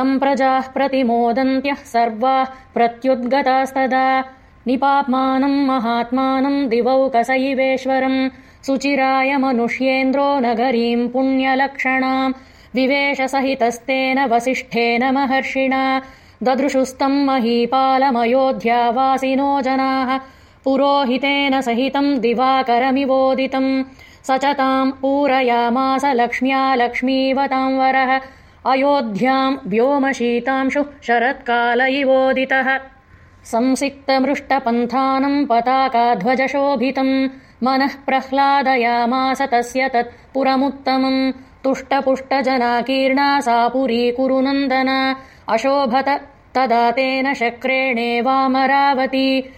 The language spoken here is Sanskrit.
तम् प्रजाः प्रतिमोदन्त्यः सर्वाः प्रत्युद्गतास्तदा। निपाप्मानम् महात्मानम् दिवौकसैवेश्वरम् सुचिराय मनुष्येन्द्रो नगरीम् पुण्यलक्षणाम् विवेशसहितस्तेन वसिष्ठेन महर्षिणा। ददृशुस्तम् महीपालमयोध्यावासिनो जनाः पुरोहितेन सहितम् दिवाकरमिवोदितम्। स च ताम् पूरयामास लक्ष्म्या लक्ष्मीवताम् वरः अयोध्याम् व्योमशीतांशुः शरत्काल इवोदितः। संसिक्तमृष्टपन्थानम् पताकाध्वजशोभितम् मनः प्रह्लादयामास तस्य तत् पुरमुत्तमम् तुष्टपुष्टजनाकीर्णा सा पुरी कुरुनन्दना अशोभत तदा तेन शक्रेणेवामरावती